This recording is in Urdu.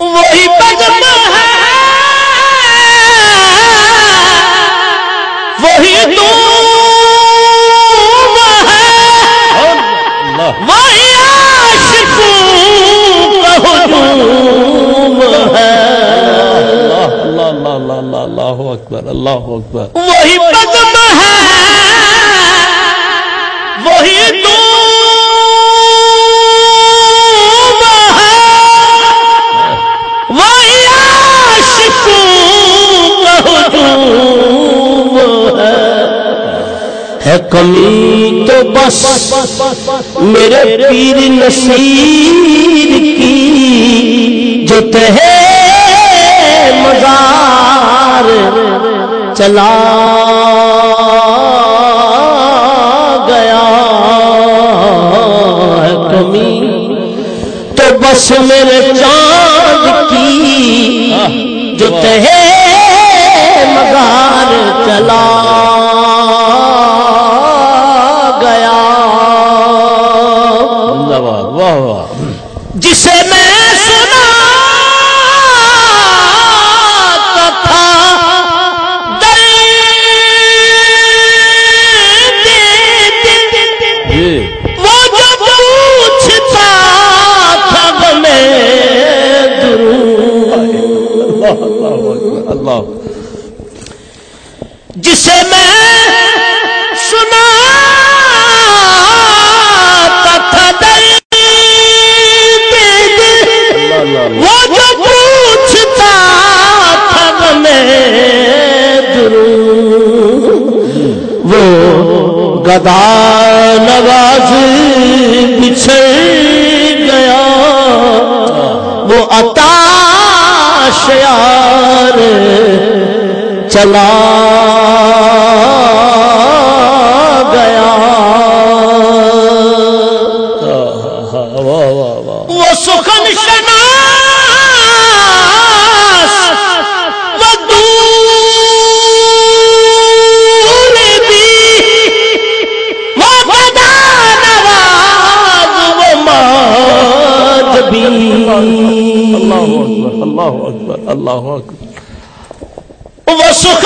وہی بزم ہے۔ وہی تم ہے۔ وہی عاشقوں کا ہجوم ہے۔ اللہ اکبر اللہ اکبر وہی بزم ہے۔ وہی تم ہے کمی تو بس میرے پیر نصیر کی جو تہے مزار چلا گیا ہے کمی تو بس میرے چاند کی جو تہے مزار چلا میں سنا تھا۔ جی۔ وہ جو پوچھتا تھا اللہ جسے میں خدا نواز بچھڑ گیا۔ وہ عطا شیار چلا گیا۔ الله أكبر الله أكبر الله أكبر الله أكبر. وبسك